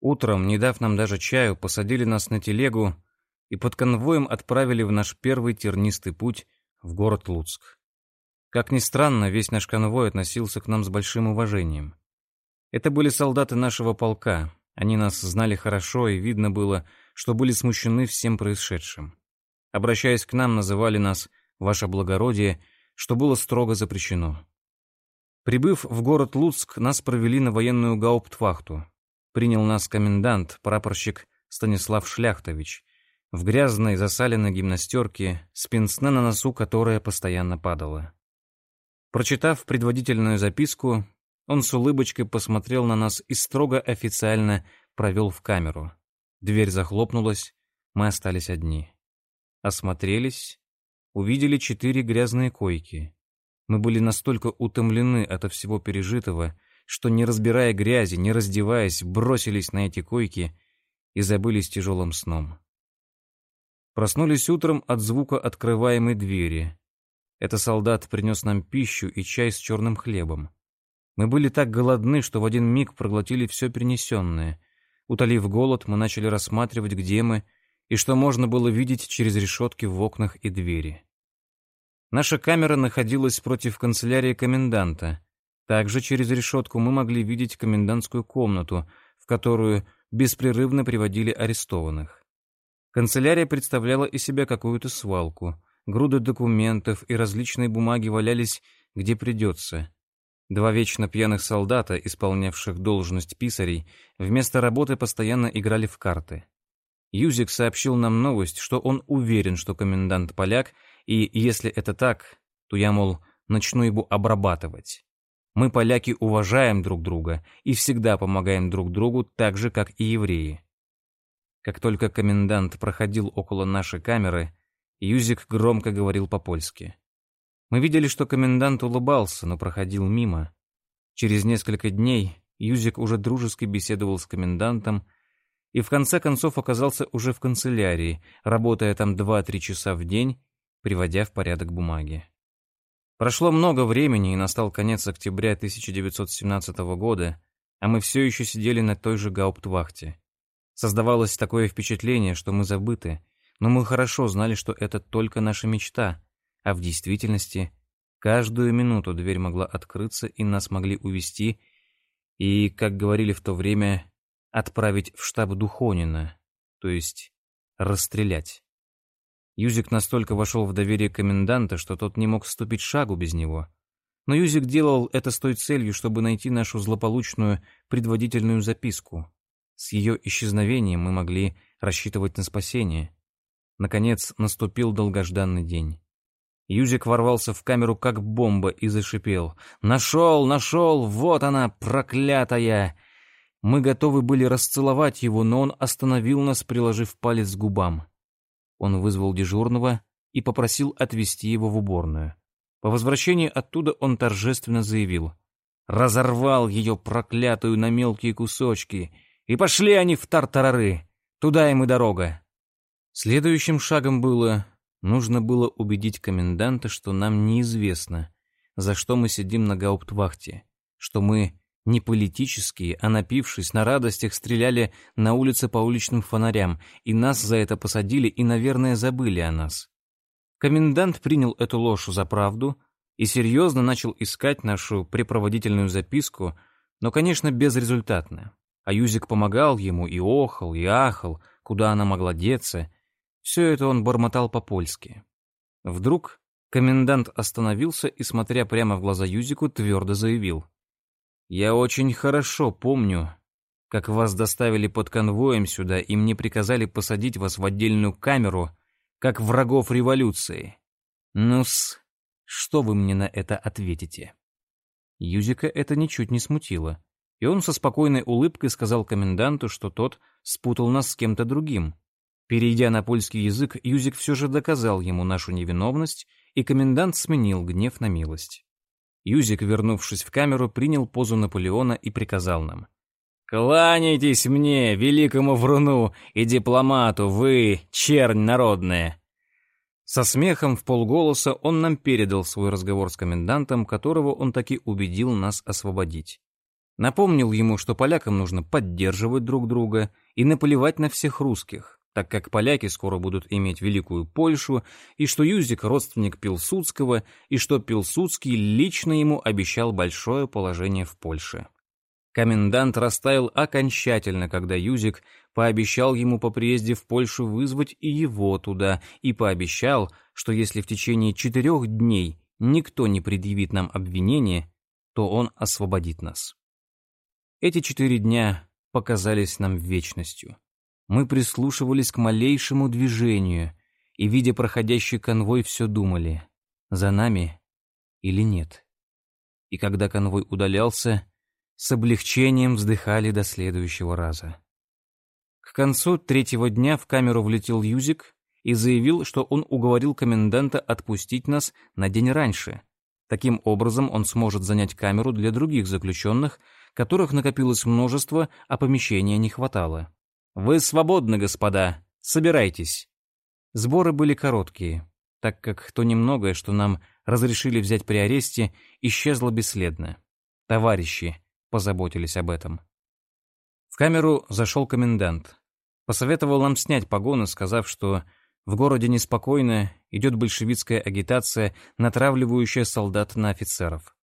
Утром, не дав нам даже чаю, посадили нас на телегу и под конвоем отправили в наш первый тернистый путь в город Луцк. Как ни странно, весь наш конвой относился к нам с большим уважением. Это были солдаты нашего полка. Они нас знали хорошо, и видно было, что были смущены всем происшедшим. Обращаясь к нам, называли нас «Ваше благородие», что было строго запрещено. Прибыв в город Луцк, нас провели на военную гауптвахту. Принял нас комендант, прапорщик Станислав Шляхтович, в грязной засаленной гимнастерке, с пенсне на носу, которая постоянно падала. Прочитав предводительную записку, он с улыбочкой посмотрел на нас и строго официально провел в камеру. Дверь захлопнулась, мы остались одни. Осмотрелись, увидели четыре грязные койки. Мы были настолько утомлены от всего пережитого, что, не разбирая грязи, не раздеваясь, бросились на эти койки и забылись тяжелым сном. Проснулись утром от звука открываемой двери. Это солдат принес нам пищу и чай с черным хлебом. Мы были так голодны, что в один миг проглотили все перенесенное. Утолив голод, мы начали рассматривать, где мы, и что можно было видеть через решетки в окнах и двери. Наша камера находилась против канцелярии коменданта. Также через решетку мы могли видеть комендантскую комнату, в которую беспрерывно приводили арестованных. Канцелярия представляла из себя какую-то свалку. Груды документов и различные бумаги валялись где придется. Два вечно пьяных солдата, исполнявших должность писарей, вместо работы постоянно играли в карты. Юзик сообщил нам новость, что он уверен, что комендант поляк — и если это так, то я, мол, начну его обрабатывать. Мы, поляки, уважаем друг друга и всегда помогаем друг другу так же, как и евреи. Как только комендант проходил около нашей камеры, Юзик громко говорил по-польски. Мы видели, что комендант улыбался, но проходил мимо. Через несколько дней Юзик уже дружески беседовал с комендантом и в конце концов оказался уже в канцелярии, работая там 2-3 часа в день приводя в порядок бумаги. Прошло много времени, и настал конец октября 1917 года, а мы все еще сидели на той же гауптвахте. Создавалось такое впечатление, что мы забыты, но мы хорошо знали, что это только наша мечта, а в действительности каждую минуту дверь могла открыться, и нас могли увести и, как говорили в то время, отправить в штаб Духонина, то есть расстрелять. Юзик настолько вошел в доверие коменданта, что тот не мог ступить шагу без него. Но Юзик делал это с той целью, чтобы найти нашу злополучную предводительную записку. С ее исчезновением мы могли рассчитывать на спасение. Наконец наступил долгожданный день. Юзик ворвался в камеру как бомба и зашипел. «Нашел, нашел! Вот она, проклятая!» Мы готовы были расцеловать его, но он остановил нас, приложив палец к губам. Он вызвал дежурного и попросил отвезти его в уборную. По возвращении оттуда он торжественно заявил. «Разорвал ее проклятую на мелкие кусочки, и пошли они в тартарары. Туда им и дорога». Следующим шагом было... Нужно было убедить коменданта, что нам неизвестно, за что мы сидим на гауптвахте, что мы не политические, а напившись, на радостях стреляли на улице по уличным фонарям, и нас за это посадили и, наверное, забыли о нас. Комендант принял эту ложь за правду и серьезно начал искать нашу препроводительную записку, но, конечно, безрезультатно. А Юзик помогал ему и охал, и ахал, куда она могла деться. Все это он бормотал по-польски. Вдруг комендант остановился и, смотря прямо в глаза Юзику, твердо заявил — я очень хорошо помню, как вас доставили под конвоем сюда, и мне приказали посадить вас в отдельную камеру, как врагов революции. Ну-с, что вы мне на это ответите?» Юзика это ничуть не смутило, и он со спокойной улыбкой сказал коменданту, что тот спутал нас с кем-то другим. Перейдя на польский язык, Юзик все же доказал ему нашу невиновность, и комендант сменил гнев на милость. Юзик, вернувшись в камеру, принял позу Наполеона и приказал нам. «Кланяйтесь мне, великому вруну и дипломату, вы, чернь народная!» Со смехом в полголоса он нам передал свой разговор с комендантом, которого он таки убедил нас освободить. Напомнил ему, что полякам нужно поддерживать друг друга и наплевать на всех русских, так как поляки скоро будут иметь Великую Польшу, и что Юзик — родственник Пилсудского, и что Пилсудский лично ему обещал большое положение в Польше. Комендант растаял окончательно, когда Юзик пообещал ему по приезде в Польшу вызвать и его туда, и пообещал, что если в течение четырех дней никто не предъявит нам обвинение, то он освободит нас. Эти четыре дня показались нам вечностью. Мы прислушивались к малейшему движению и, видя проходящий конвой, все думали, за нами или нет. И когда конвой удалялся, с облегчением вздыхали до следующего раза. К концу третьего дня в камеру влетел Юзик и заявил, что он уговорил коменданта отпустить нас на день раньше. Таким образом он сможет занять камеру для других заключенных, которых накопилось множество, а помещения не хватало. «Вы свободны, господа. Собирайтесь». Сборы были короткие, так как то немногое, что нам разрешили взять при аресте, исчезло бесследно. Товарищи позаботились об этом. В камеру зашел комендант. Посоветовал нам снять погоны, сказав, что в городе неспокойно, идет большевистская агитация, натравливающая солдат на офицеров.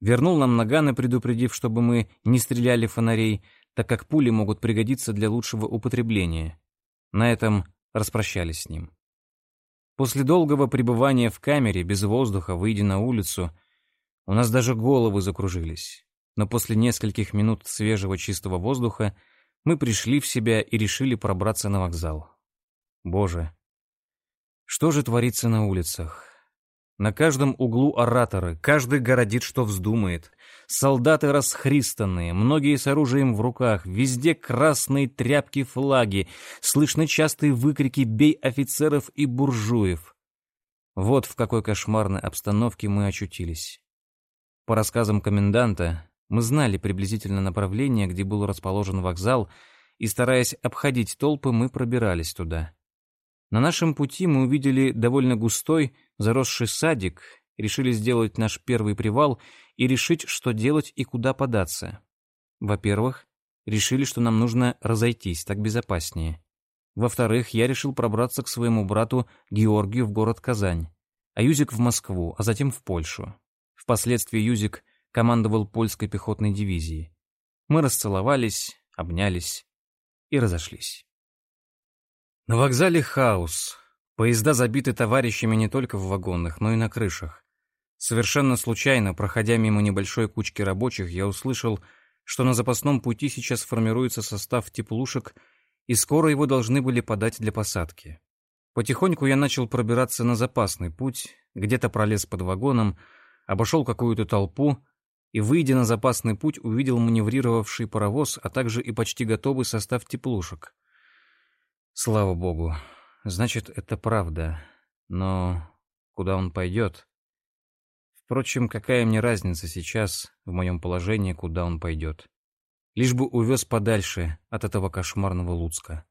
Вернул нам наганы, предупредив, чтобы мы не стреляли фонарей, так как пули могут пригодиться для лучшего употребления. На этом распрощались с ним. После долгого пребывания в камере, без воздуха, выйдя на улицу, у нас даже головы закружились. Но после нескольких минут свежего чистого воздуха мы пришли в себя и решили пробраться на вокзал. Боже, что же творится на улицах? На каждом углу ораторы, каждый городит, что вздумает. Солдаты расхристанные, многие с оружием в руках, везде красные тряпки-флаги, слышны частые выкрики «бей офицеров и буржуев». Вот в какой кошмарной обстановке мы очутились. По рассказам коменданта, мы знали приблизительно направление, где был расположен вокзал, и, стараясь обходить толпы, мы пробирались туда. На нашем пути мы увидели довольно густой, заросший садик, решили сделать наш первый привал и решить, что делать и куда податься. Во-первых, решили, что нам нужно разойтись, так безопаснее. Во-вторых, я решил пробраться к своему брату Георгию в город Казань, а Юзик в Москву, а затем в Польшу. Впоследствии Юзик командовал польской пехотной дивизией. Мы расцеловались, обнялись и разошлись. На вокзале хаос. Поезда забиты товарищами не только в вагонах, но и на крышах. Совершенно случайно, проходя мимо небольшой кучки рабочих, я услышал, что на запасном пути сейчас формируется состав теплушек, и скоро его должны были подать для посадки. Потихоньку я начал пробираться на запасный путь, где-то пролез под вагоном, обошел какую-то толпу и, выйдя на запасный путь, увидел маневрировавший паровоз, а также и почти готовый состав теплушек. Слава богу. Значит, это правда. Но куда он пойдет? Впрочем, какая мне разница сейчас в моем положении, куда он пойдет? Лишь бы увез подальше от этого кошмарного Луцка.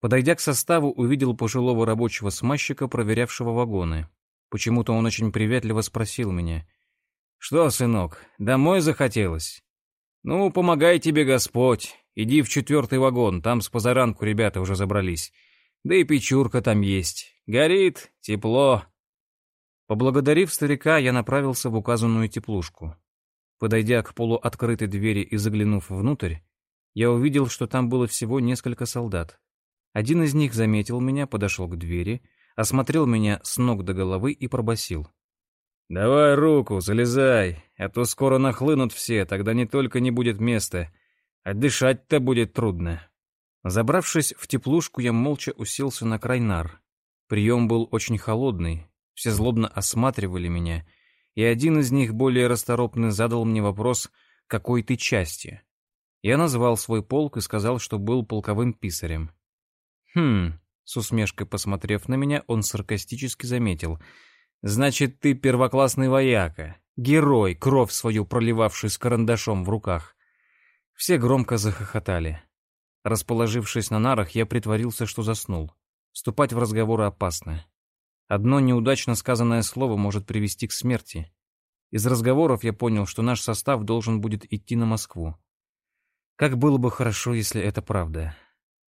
Подойдя к составу, увидел пожилого рабочего смазчика, проверявшего вагоны. Почему-то он очень приветливо спросил меня. «Что, сынок, домой захотелось?» «Ну, помогай тебе Господь. Иди в четвертый вагон, там с позаранку ребята уже забрались. Да и печурка там есть. Горит, тепло». Поблагодарив старика, я направился в указанную теплушку. Подойдя к полуоткрытой двери и заглянув внутрь, я увидел, что там было всего несколько солдат. Один из них заметил меня, подошел к двери, осмотрел меня с ног до головы и пробасил: «Давай руку, залезай, а то скоро нахлынут все, тогда не только не будет места, а дышать-то будет трудно». Забравшись в теплушку, я молча уселся на край нар. Прием был очень холодный, все злобно осматривали меня, и один из них, более расторопный, задал мне вопрос «Какой ты части?». Я назвал свой полк и сказал, что был полковым писарем. «Хм...» — с усмешкой посмотрев на меня, он саркастически заметил — Значит, ты первоклассный вояка, герой, кровь свою проливавший с карандашом в руках. Все громко захохотали. Расположившись на нарах, я притворился, что заснул. Вступать в разговоры опасно. Одно неудачно сказанное слово может привести к смерти. Из разговоров я понял, что наш состав должен будет идти на Москву. Как было бы хорошо, если это правда.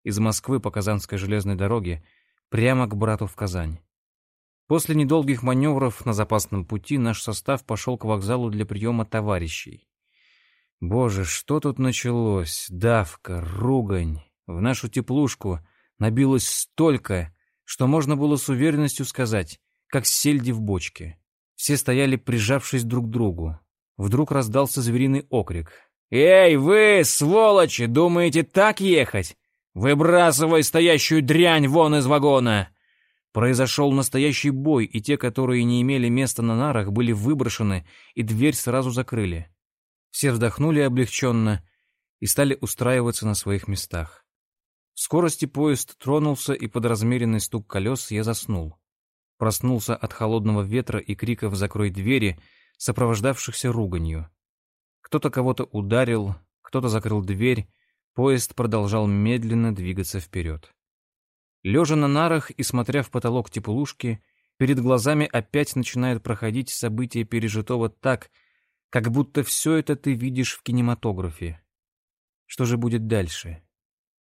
Из Москвы по Казанской железной дороге прямо к брату в Казань. После недолгих маневров на запасном пути наш состав пошел к вокзалу для приема товарищей. Боже, что тут началось? Давка, ругань. В нашу теплушку набилось столько, что можно было с уверенностью сказать, как сельди в бочке. Все стояли, прижавшись друг к другу. Вдруг раздался звериный окрик. «Эй, вы, сволочи, думаете так ехать? Выбрасывай стоящую дрянь вон из вагона!» Произошел настоящий бой, и те, которые не имели места на нарах, были выброшены, и дверь сразу закрыли. Все вздохнули облегченно и стали устраиваться на своих местах. Скорости поезд тронулся, и под размеренный стук колес я заснул. Проснулся от холодного ветра и криков «закрой двери», сопровождавшихся руганью. Кто-то кого-то ударил, кто-то закрыл дверь, поезд продолжал медленно двигаться вперед. Лежа на нарах и смотря в потолок теплушки, перед глазами опять начинают проходить события пережитого так, как будто все это ты видишь в кинематографе. Что же будет дальше?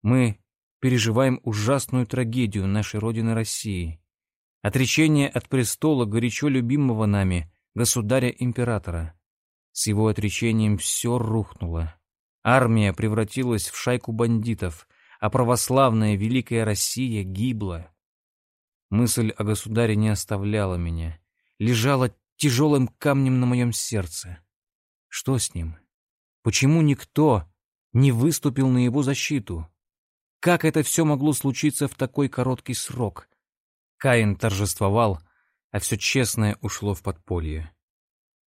Мы переживаем ужасную трагедию нашей Родины России. Отречение от престола горячо любимого нами, государя-императора. С его отречением все рухнуло. Армия превратилась в шайку бандитов, а православная Великая Россия гибла. Мысль о государе не оставляла меня, лежала тяжелым камнем на моем сердце. Что с ним? Почему никто не выступил на его защиту? Как это все могло случиться в такой короткий срок? Каин торжествовал, а все честное ушло в подполье.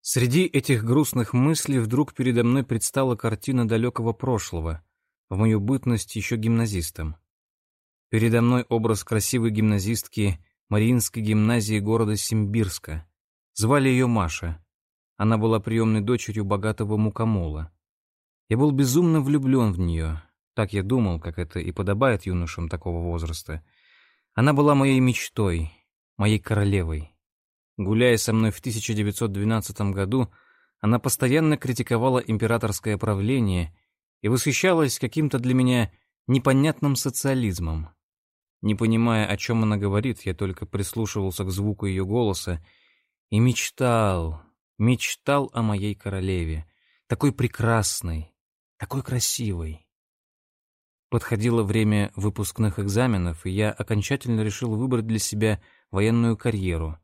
Среди этих грустных мыслей вдруг передо мной предстала картина далекого прошлого, в мою бытность еще гимназистом. Передо мной образ красивой гимназистки Мариинской гимназии города Симбирска. Звали ее Маша. Она была приемной дочерью богатого мукомола. Я был безумно влюблен в нее. Так я думал, как это и подобает юношам такого возраста. Она была моей мечтой, моей королевой. Гуляя со мной в 1912 году, она постоянно критиковала императорское правление и восхищалась каким-то для меня непонятным социализмом. Не понимая, о чем она говорит, я только прислушивался к звуку ее голоса и мечтал, мечтал о моей королеве, такой прекрасной, такой красивой. Подходило время выпускных экзаменов, и я окончательно решил выбрать для себя военную карьеру.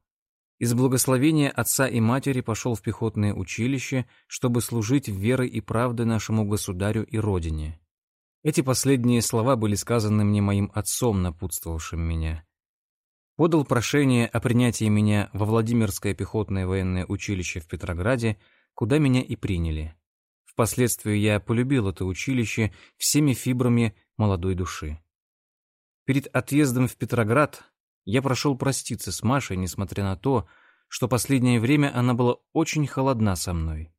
Из благословения отца и матери пошел в пехотное училище, чтобы служить верой и правдой нашему государю и родине. Эти последние слова были сказаны мне моим отцом, напутствовавшим меня подал прошение о принятии меня во Владимирское пехотное военное училище в Петрограде, куда меня и приняли. Впоследствии я полюбил это училище всеми фибрами молодой души. Перед отъездом в Петроград я прошел проститься с Машей, несмотря на то, что последнее время она была очень холодна со мной.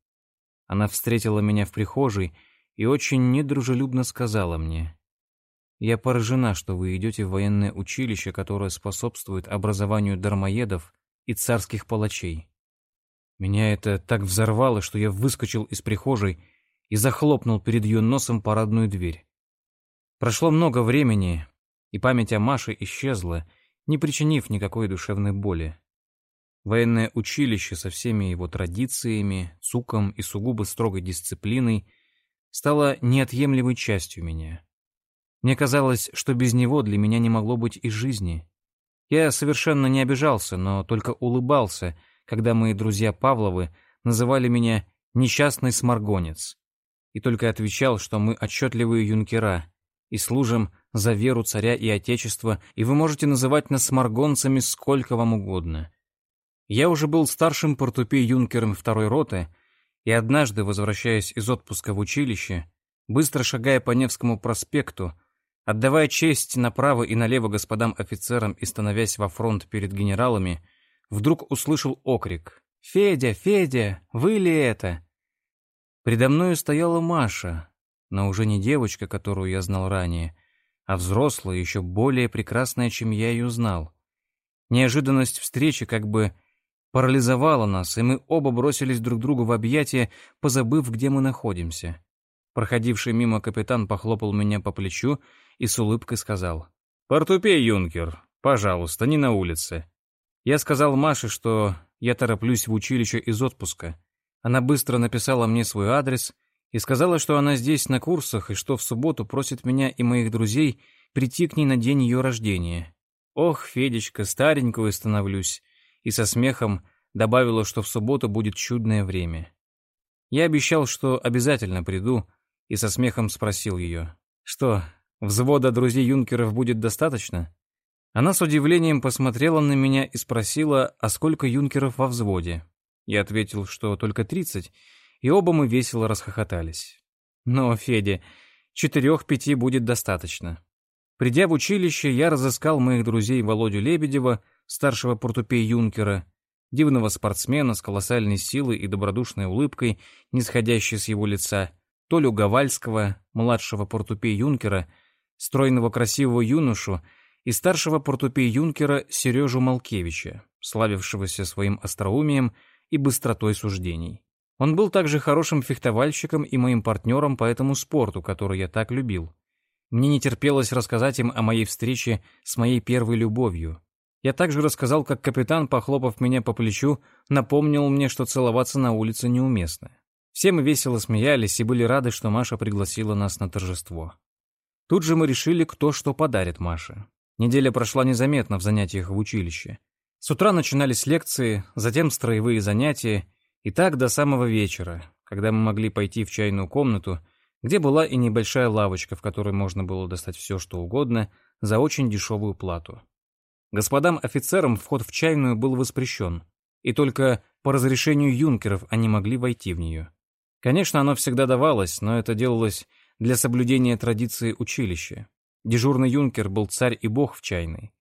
Она встретила меня в прихожей и очень недружелюбно сказала мне, я поражена, что вы идете в военное училище, которое способствует образованию дармоедов и царских палачей. Меня это так взорвало, что я выскочил из прихожей и захлопнул перед ее носом парадную дверь. Прошло много времени, и память о Маше исчезла, не причинив никакой душевной боли. Военное училище со всеми его традициями, цуком и сугубо строгой дисциплиной стало неотъемлемой частью меня. Мне казалось, что без него для меня не могло быть и жизни. Я совершенно не обижался, но только улыбался, когда мои друзья Павловы называли меня «несчастный сморгонец». И только отвечал, что мы отчетливые юнкера и служим за веру царя и отечества, и вы можете называть нас сморгонцами сколько вам угодно. Я уже был старшим портупей юнкером второй роты, и однажды, возвращаясь из отпуска в училище, быстро шагая по Невскому проспекту, Отдавая честь направо и налево господам офицерам и становясь во фронт перед генералами, вдруг услышал окрик. «Федя, Федя, вы ли это?» Предо мною стояла Маша, но уже не девочка, которую я знал ранее, а взрослая, еще более прекрасная, чем я ее знал. Неожиданность встречи как бы парализовало нас, и мы оба бросились друг другу в объятия, позабыв, где мы находимся. Проходивший мимо капитан похлопал меня по плечу и с улыбкой сказал. «Портупей, юнкер, пожалуйста, не на улице». Я сказал Маше, что я тороплюсь в училище из отпуска. Она быстро написала мне свой адрес и сказала, что она здесь на курсах и что в субботу просит меня и моих друзей прийти к ней на день ее рождения. Ох, Федечка, старенькую становлюсь. И со смехом добавила, что в субботу будет чудное время. Я обещал, что обязательно приду, и со смехом спросил ее, что, взвода друзей юнкеров будет достаточно? Она с удивлением посмотрела на меня и спросила, а сколько юнкеров во взводе. Я ответил, что только тридцать, и оба мы весело расхохотались. Но, Федя, четырех-пяти будет достаточно. Придя в училище, я разыскал моих друзей Володю Лебедева, старшего портупей юнкера, дивного спортсмена с колоссальной силой и добродушной улыбкой, нисходящей с его лица, Толю Гавальского, младшего портупей юнкера, стройного красивого юношу и старшего портупей юнкера Сережу Малкевича, славившегося своим остроумием и быстротой суждений. Он был также хорошим фехтовальщиком и моим партнером по этому спорту, который я так любил. Мне не терпелось рассказать им о моей встрече с моей первой любовью. Я также рассказал, как капитан, похлопав меня по плечу, напомнил мне, что целоваться на улице неуместно. Все мы весело смеялись и были рады, что Маша пригласила нас на торжество. Тут же мы решили, кто что подарит Маше. Неделя прошла незаметно в занятиях в училище. С утра начинались лекции, затем строевые занятия, и так до самого вечера, когда мы могли пойти в чайную комнату, где была и небольшая лавочка, в которой можно было достать все, что угодно, за очень дешевую плату. Господам офицерам вход в чайную был воспрещен, и только по разрешению юнкеров они могли войти в нее. Конечно, оно всегда давалось, но это делалось для соблюдения традиции училища. Дежурный юнкер был царь и бог в чайной.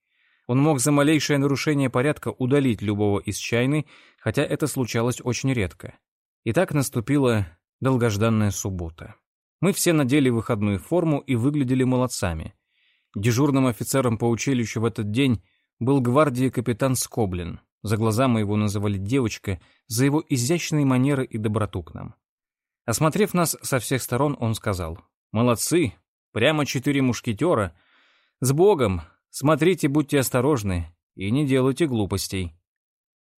Он мог за малейшее нарушение порядка удалить любого из чайной, хотя это случалось очень редко. И так наступила долгожданная суббота. Мы все надели выходную форму и выглядели молодцами. Дежурным офицером по училищу в этот день был гвардии капитан Скоблин. За глаза мы его называли девочка, за его изящные манеры и доброту к нам. Осмотрев нас со всех сторон, он сказал, «Молодцы, прямо четыре мушкетера. С Богом! Смотрите, будьте осторожны и не делайте глупостей».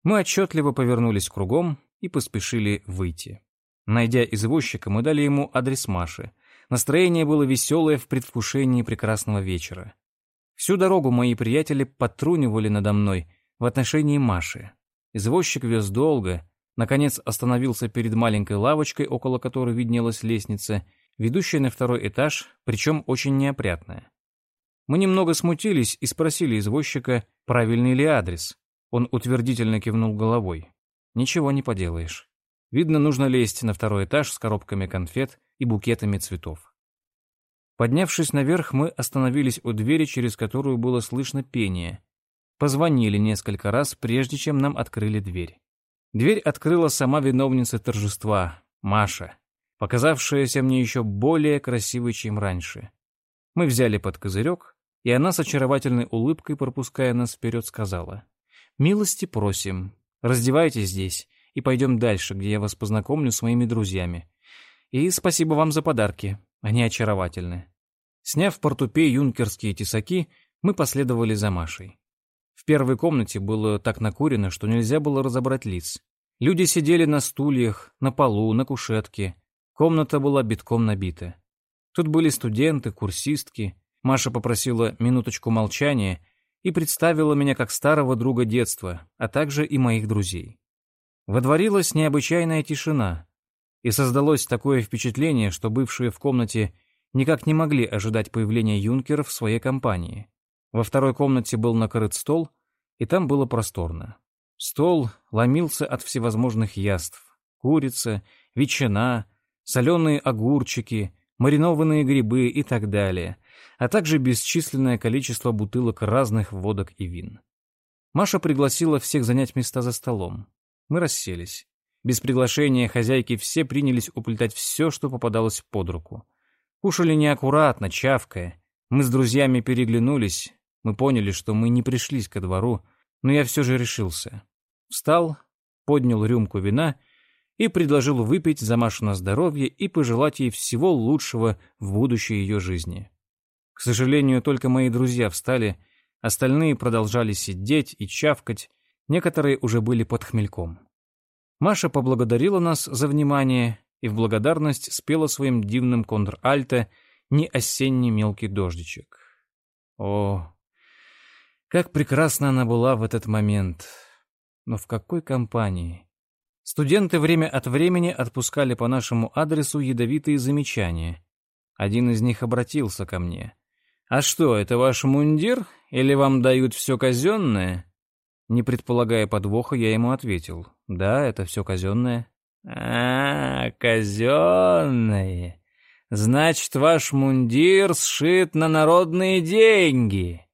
Мы отчетливо повернулись кругом и поспешили выйти. Найдя извозчика, мы дали ему адрес Маши. Настроение было веселое в предвкушении прекрасного вечера. Всю дорогу мои приятели подтрунивали надо мной в отношении Маши. Извозчик вез долго, Наконец остановился перед маленькой лавочкой, около которой виднелась лестница, ведущая на второй этаж, причем очень неопрятная. Мы немного смутились и спросили извозчика, правильный ли адрес. Он утвердительно кивнул головой. Ничего не поделаешь. Видно, нужно лезть на второй этаж с коробками конфет и букетами цветов. Поднявшись наверх, мы остановились у двери, через которую было слышно пение. Позвонили несколько раз, прежде чем нам открыли дверь. Дверь открыла сама виновница торжества, Маша, показавшаяся мне еще более красивой, чем раньше. Мы взяли под козырек, и она с очаровательной улыбкой, пропуская нас вперед, сказала, «Милости просим, раздевайтесь здесь, и пойдем дальше, где я вас познакомлю с моими друзьями. И спасибо вам за подарки, они очаровательны». Сняв в портупе юнкерские тесаки, мы последовали за Машей. В первой комнате было так накурено, что нельзя было разобрать лиц. Люди сидели на стульях, на полу, на кушетке. Комната была битком набита. Тут были студенты, курсистки. Маша попросила минуточку молчания и представила меня как старого друга детства, а также и моих друзей. Водворилась необычайная тишина, и создалось такое впечатление, что бывшие в комнате никак не могли ожидать появления юнкеров в своей компании. Во второй комнате был накрыт стол, и там было просторно. Стол ломился от всевозможных яств. Курица, ветчина, соленые огурчики, маринованные грибы и так далее, а также бесчисленное количество бутылок разных водок и вин. Маша пригласила всех занять места за столом. Мы расселись. Без приглашения хозяйки все принялись уплетать все, что попадалось под руку. Кушали неаккуратно, чавкая. Мы с друзьями переглянулись, мы поняли, что мы не пришлись ко двору, но я все же решился. встал, поднял рюмку вина и предложил выпить за Машу на здоровье и пожелать ей всего лучшего в будущей ее жизни. К сожалению, только мои друзья встали, остальные продолжали сидеть и чавкать, некоторые уже были под хмельком. Маша поблагодарила нас за внимание и в благодарность спела своим дивным контр-альто «Не осенний мелкий дождичек». О, как прекрасна она была в этот момент! Но в какой компании? Студенты время от времени отпускали по нашему адресу ядовитые замечания. Один из них обратился ко мне. «А что, это ваш мундир? Или вам дают все казенное?» Не предполагая подвоха, я ему ответил. «Да, это все казенное». «А, казенное. Значит, ваш мундир сшит на народные деньги».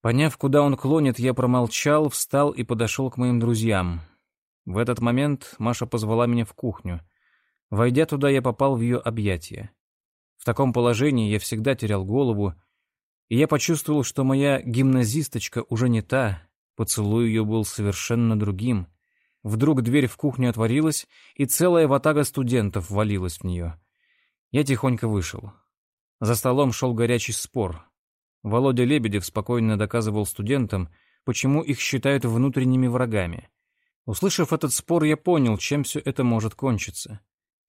Поняв, куда он клонит, я промолчал, встал и подошел к моим друзьям. В этот момент Маша позвала меня в кухню. Войдя туда, я попал в ее объятия. В таком положении я всегда терял голову, и я почувствовал, что моя гимназисточка уже не та, поцелуй ее был совершенно другим — Вдруг дверь в кухню отворилась, и целая ватага студентов валилась в нее. Я тихонько вышел. За столом шел горячий спор. Володя Лебедев спокойно доказывал студентам, почему их считают внутренними врагами. Услышав этот спор, я понял, чем все это может кончиться.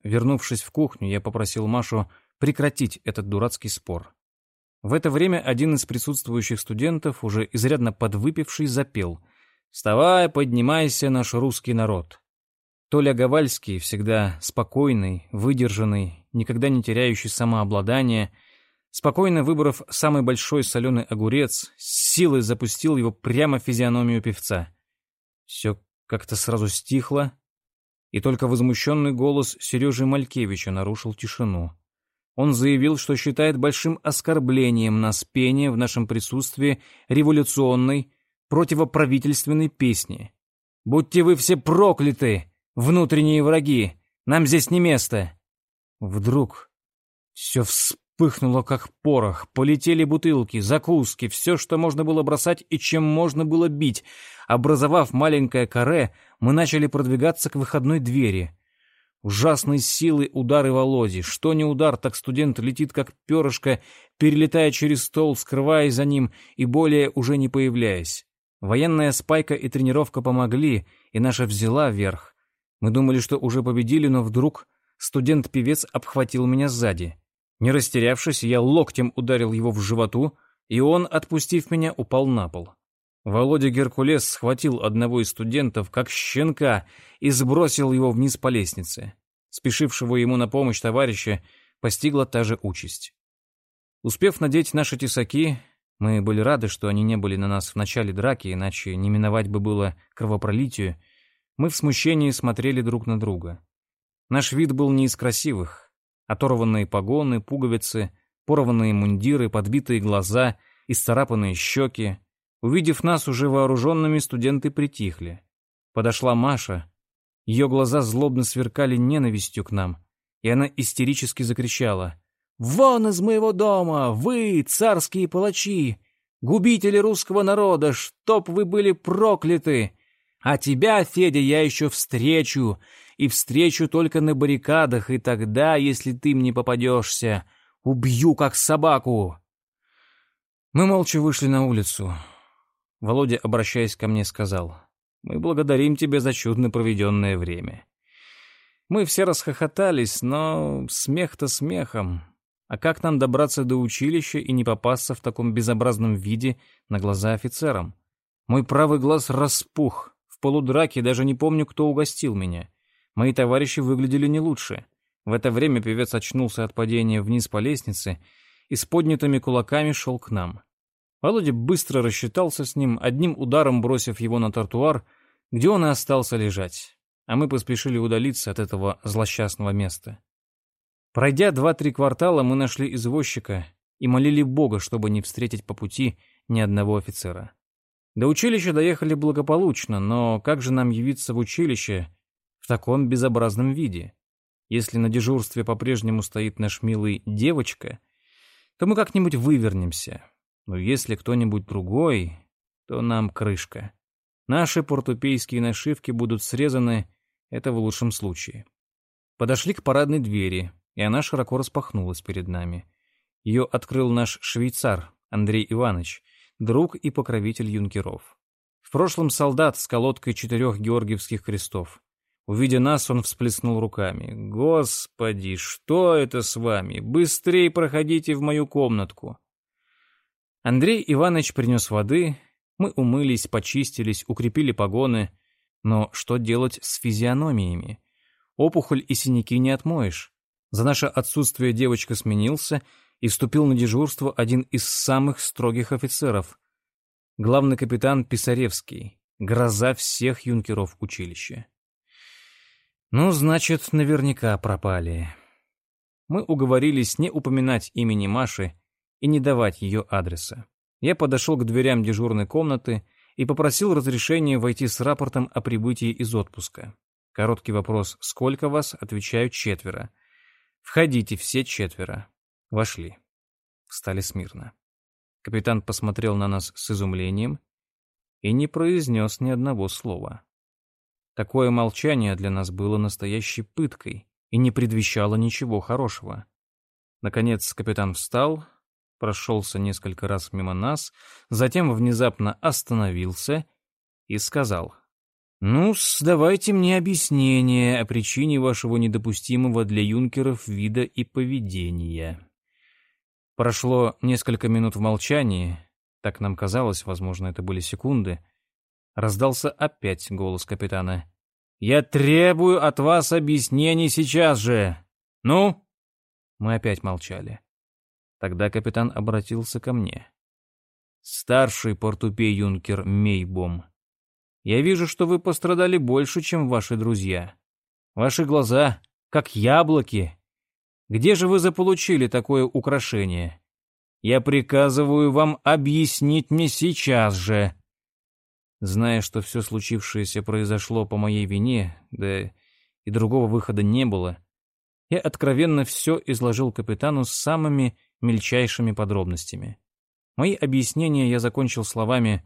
Вернувшись в кухню, я попросил Машу прекратить этот дурацкий спор. В это время один из присутствующих студентов, уже изрядно подвыпивший, запел — Вставай, поднимайся, наш русский народ. Толя Говальский, всегда спокойный, выдержанный, никогда не теряющий самообладание, спокойно выбрав самый большой соленый огурец, с силой запустил его прямо в физиономию певца. Все как-то сразу стихло, и только возмущенный голос Сережи Малькевича нарушил тишину. Он заявил, что считает большим оскорблением нас пение в нашем присутствии революционной, противоправительственной песни. «Будьте вы все прокляты, внутренние враги! Нам здесь не место!» Вдруг все вспыхнуло, как порох. Полетели бутылки, закуски, все, что можно было бросать и чем можно было бить. Образовав маленькое каре, мы начали продвигаться к выходной двери. Ужасной силы удары Володи. Что не удар, так студент летит, как перышко, перелетая через стол, скрываясь за ним и более уже не появляясь. Военная спайка и тренировка помогли, и наша взяла верх. Мы думали, что уже победили, но вдруг студент-певец обхватил меня сзади. Не растерявшись, я локтем ударил его в животу, и он, отпустив меня, упал на пол. Володя Геркулес схватил одного из студентов, как щенка, и сбросил его вниз по лестнице. Спешившего ему на помощь товарища постигла та же участь. Успев надеть наши тесаки, мы были рады, что они не были на нас в начале драки, иначе не миновать бы было кровопролитию. Мы в смущении смотрели друг на друга. Наш вид был не из красивых. Оторванные погоны, пуговицы, порванные мундиры, подбитые глаза, исцарапанные щеки. Увидев нас уже вооруженными, студенты притихли. Подошла Маша. Ее глаза злобно сверкали ненавистью к нам, и она истерически закричала. «Вон из моего дома, вы, царские палачи, губители русского народа, чтоб вы были прокляты! А тебя, Федя, я еще встречу, и встречу только на баррикадах, и тогда, если ты мне попадешься, убью как собаку!» Мы молча вышли на улицу. Володя, обращаясь ко мне, сказал, «Мы благодарим тебя за чудно проведенное время». Мы все расхохотались, но смех-то смехом. А как нам добраться до училища и не попасться в таком безобразном виде на глаза офицерам? Мой правый глаз распух. В полудраке даже не помню, кто угостил меня. Мои товарищи выглядели не лучше. В это время певец очнулся от падения вниз по лестнице и с поднятыми кулаками шел к нам. Володя быстро рассчитался с ним, одним ударом бросив его на тротуар, где он и остался лежать. А мы поспешили удалиться от этого злосчастного места. Пройдя два-три квартала, мы нашли извозчика и молили Бога, чтобы не встретить по пути ни одного офицера. До училища доехали благополучно, но как же нам явиться в училище в таком безобразном виде? Если на дежурстве по-прежнему стоит наш милый девочка, то мы как-нибудь вывернемся. Но если кто-нибудь другой, то нам крышка. Наши портупейские нашивки будут срезаны, это в лучшем случае. Подошли к парадной двери, и она широко распахнулась перед нами. Ее открыл наш швейцар, Андрей Иванович, друг и покровитель юнкеров. В прошлом солдат с колодкой четырех георгиевских крестов. Увидя нас, он всплеснул руками. «Господи, что это с вами? Быстрее проходите в мою комнатку!» Андрей Иванович принес воды, мы умылись, почистились, укрепили погоны. Но что делать с физиономиями? Опухоль и синяки не отмоешь. За наше отсутствие девочка сменился, и вступил на дежурство один из самых строгих офицеров. Главный капитан Писаревский, гроза всех юнкеров училища. Ну, значит, наверняка пропали. Мы уговорились не упоминать имени Маши и не давать ее адреса. Я подошел к дверям дежурной комнаты и попросил разрешения войти с рапортом о прибытии из отпуска. Короткий вопрос «Сколько вас?» Отвечаю четверо. «Входите все четверо». Вошли. Встали смирно. Капитан посмотрел на нас с изумлением и не произнес ни одного слова. Такое молчание для нас было настоящей пыткой и не предвещало ничего хорошего. Наконец капитан встал, прошелся несколько раз мимо нас, затем внезапно остановился и сказал, «Ну, давайте мне объяснение о причине вашего недопустимого для юнкеров вида и поведения». Прошло несколько минут в молчании, так нам казалось, возможно, это были секунды. Раздался опять голос капитана. «Я требую от вас объяснений сейчас же! Ну?» Мы опять молчали. Тогда капитан обратился ко мне. «Старший портупей юнкер Мейбом, я вижу, что вы пострадали больше, чем ваши друзья. Ваши глаза, как яблоки, где же вы заполучили такое украшение? Я приказываю вам объяснить мне сейчас же. Зная, что все случившееся произошло по моей вине, да и другого выхода не было, я откровенно все изложил капитану с самыми мельчайшими подробностями. Мои объяснения я закончил словами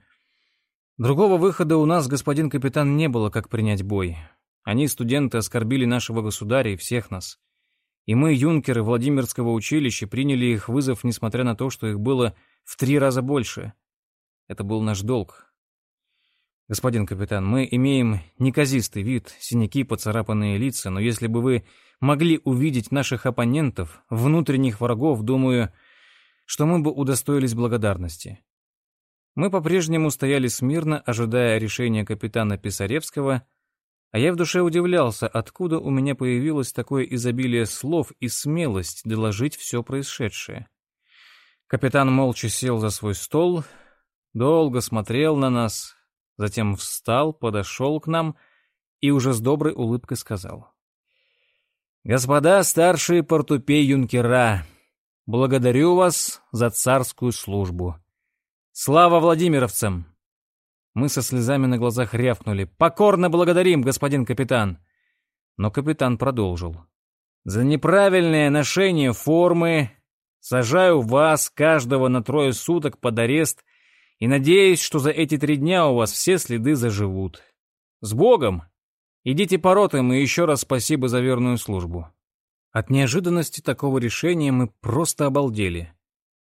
«Другого выхода у нас, господин капитан, не было, как принять бой. Они, студенты, оскорбили нашего государя и всех нас. И мы, юнкеры Владимирского училища, приняли их вызов, несмотря на то, что их было в три раза больше. Это был наш долг. Господин капитан, мы имеем неказистый вид, синяки, поцарапанные лица, но если бы вы могли увидеть наших оппонентов, внутренних врагов, думаю, что мы бы удостоились благодарности. Мы по-прежнему стояли смирно, ожидая решения капитана Писаревского — а я в душе удивлялся, откуда у меня появилось такое изобилие слов и смелость доложить все происшедшее. Капитан молча сел за свой стол, долго смотрел на нас, затем встал, подошел к нам и уже с доброй улыбкой сказал. «Господа старшие портупей-юнкера, благодарю вас за царскую службу. Слава владимировцам!» Мы со слезами на глазах рявкнули. «Покорно благодарим, господин капитан!» Но капитан продолжил. «За неправильное ношение формы сажаю вас, каждого на трое суток под арест и надеюсь, что за эти три дня у вас все следы заживут. С Богом! Идите по ротам и еще раз спасибо за верную службу». От неожиданности такого решения мы просто обалдели.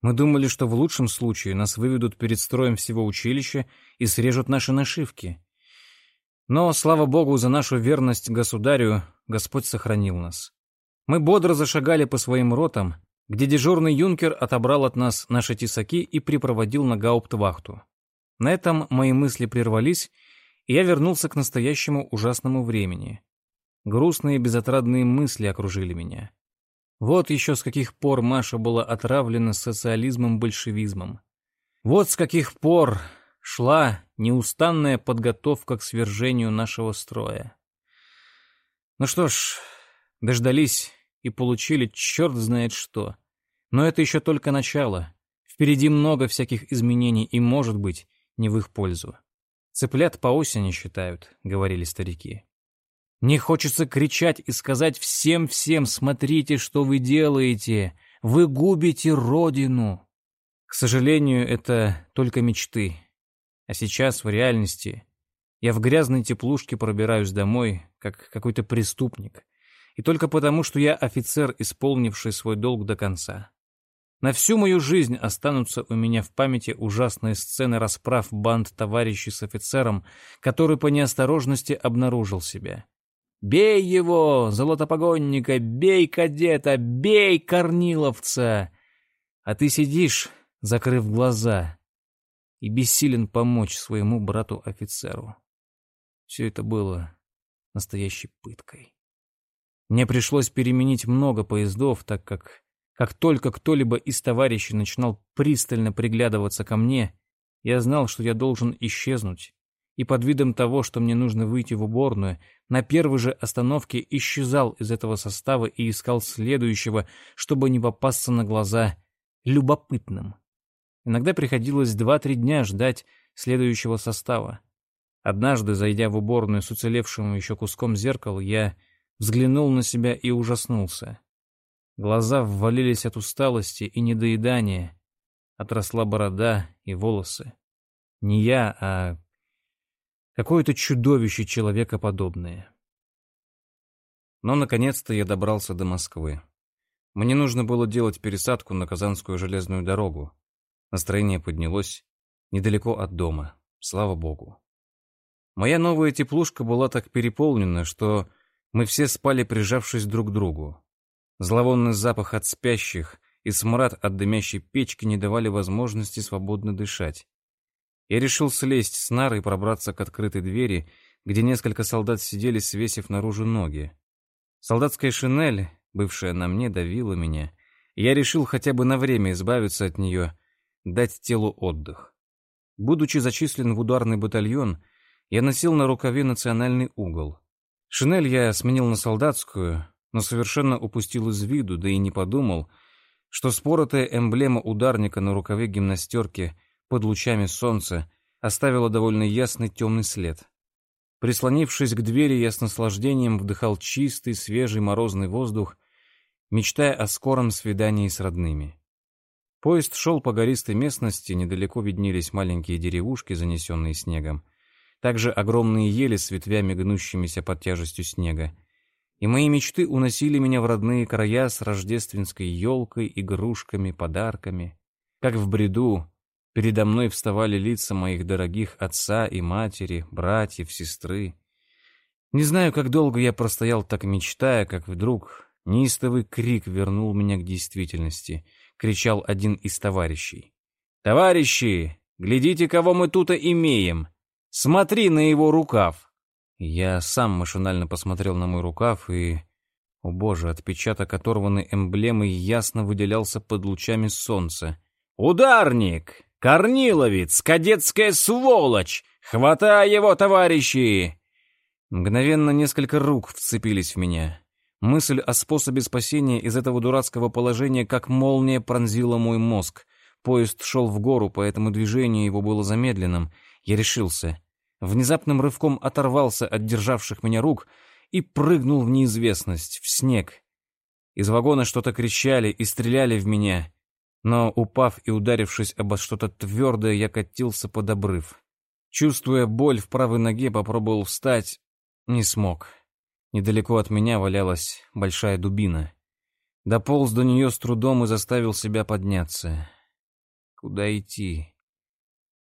Мы думали, что в лучшем случае нас выведут перед строем всего училища и срежут наши нашивки. Но, слава Богу, за нашу верность государю Господь сохранил нас. Мы бодро зашагали по своим ротам, где дежурный юнкер отобрал от нас наши тесаки и припроводил на гауптвахту. На этом мои мысли прервались, и я вернулся к настоящему ужасному времени. Грустные безотрадные мысли окружили меня. Вот еще с каких пор Маша была отравлена социализмом-большевизмом. Вот с каких пор шла неустанная подготовка к свержению нашего строя. Ну что ж, дождались и получили черт знает что. Но это еще только начало. Впереди много всяких изменений и, может быть, не в их пользу. Цыплят по осени считают, говорили старики. Мне хочется кричать и сказать всем-всем, смотрите, что вы делаете, вы губите Родину. К сожалению, это только мечты. А сейчас в реальности Я в грязной теплушке пробираюсь домой, как какой-то преступник. И только потому, что я офицер, исполнивший свой долг до конца. На всю мою жизнь останутся у меня в памяти ужасные сцены расправ банд товарищей с офицером, который по неосторожности обнаружил себя. «Бей его, золотопогонника! Бей кадета! Бей корниловца!» А ты сидишь, закрыв глаза, и бессилен помочь своему брату-офицеру. Все это было настоящей пыткой. Мне пришлось переменить много поездов, так как как только кто-либо из товарищей начинал пристально приглядываться ко мне, я знал, что я должен исчезнуть, и под видом того, что мне нужно выйти в уборную, на первой же остановке исчезал из этого состава и искал следующего, чтобы не попасться на глаза любопытным. Иногда приходилось два-три дня ждать следующего состава. Однажды, зайдя в уборную с уцелевшим еще куском зеркала, я взглянул на себя и ужаснулся. Глаза ввалились от усталости и недоедания. Отросла борода и волосы. Не я, а какое-то чудовище человекоподобное. Но, наконец-то, я добрался до Москвы. Мне нужно было делать пересадку на Казанскую железную дорогу. Настроение поднялось недалеко от дома, слава богу. Моя новая теплушка была так переполнена, что мы все спали, прижавшись друг к другу. Зловонный запах от спящих и смрад от дымящей печки не давали возможности свободно дышать. Я решил слезть с нары и пробраться к открытой двери, где несколько солдат сидели, свесив наружу ноги. Солдатская шинель, бывшая на мне, давила меня, я решил хотя бы на время избавиться от нее, дать телу отдых. Будучи зачислен в ударный батальон, я носил на рукаве национальный угол. Шинель я сменил на солдатскую, но совершенно упустил из виду, да и не подумал, что споротая эмблема ударника на рукаве гимнастерки под лучами солнца оставила довольно ясный темный след. Прислонившись к двери, я с наслаждением вдыхал чистый, свежий морозный воздух, мечтая о скором свидании с родными. Поезд шел по гористой местности, недалеко виднелись маленькие деревушки, занесенные снегом, также огромные ели с ветвями, гнущимися под тяжестью снега, и мои мечты уносили меня в родные края с рождественской елкой, игрушками, подарками. Как в бреду, передо мной вставали лица моих дорогих отца и матери, братьев, сестры. Не знаю, как долго я простоял так мечтая, как вдруг неистовый крик вернул меня к действительности. Кричал один из товарищей. «Товарищи, глядите, кого мы тут имеем! Смотри на его рукав!» Я сам машинально посмотрел на мой рукав и... О боже, отпечаток оторванной эмблемы ясно выделялся под лучами солнца. «Ударник! Корниловец! Кадетская сволочь! Хватай его, товарищи!» Мгновенно несколько рук вцепились в меня. Мысль о способе спасения из этого дурацкого положения как молния пронзила мой мозг. Поезд шел в гору, поэтому движение его было замедленным. Я решился внезапным рывком оторвался от державших меня рук и прыгнул в неизвестность, в снег. Из вагона что-то кричали и стреляли в меня, но, упав и ударившись обо что-то твердое, я катился под обрыв. Чувствуя боль в правой ноге, попробовал встать, не смог. Недалеко от меня валялась большая дубина. Дополз до нее с трудом и заставил себя подняться. Куда идти?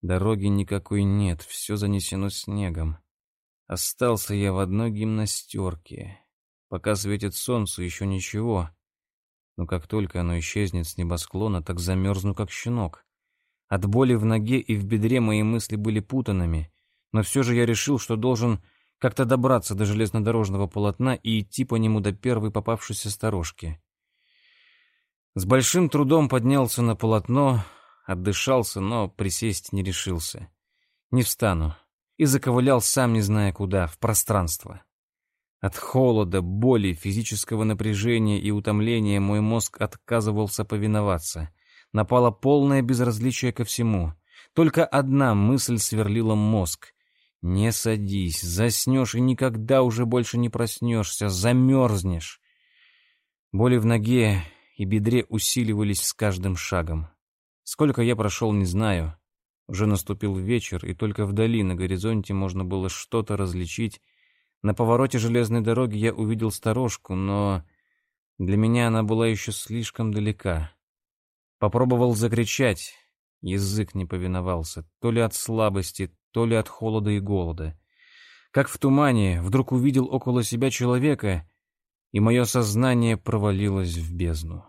Дороги никакой нет, все занесено снегом. Остался я в одной гимнастерке. Пока светит солнце, еще ничего. Но как только оно исчезнет с небосклона, так замерзну, как щенок. От боли в ноге и в бедре мои мысли были путанными, но все же я решил, что должен как-то добраться до железнодорожного полотна и идти по нему до первой попавшейся сторожки. С большим трудом поднялся на полотно, Отдышался, но присесть не решился. Не встану. И заковылял сам не зная куда, в пространство. От холода, боли, физического напряжения и утомления мой мозг отказывался повиноваться. Напало полное безразличие ко всему. Только одна мысль сверлила мозг. «Не садись, заснешь и никогда уже больше не проснешься, замерзнешь». Боли в ноге и бедре усиливались с каждым шагом. Сколько я прошел, не знаю. Уже наступил вечер, и только вдали на горизонте можно было что-то различить. На повороте железной дороги я увидел сторожку, но для меня она была еще слишком далека. Попробовал закричать. Язык не повиновался, то ли от слабости, то ли от холода и голода. Как в тумане, вдруг увидел около себя человека, и мое сознание провалилось в бездну.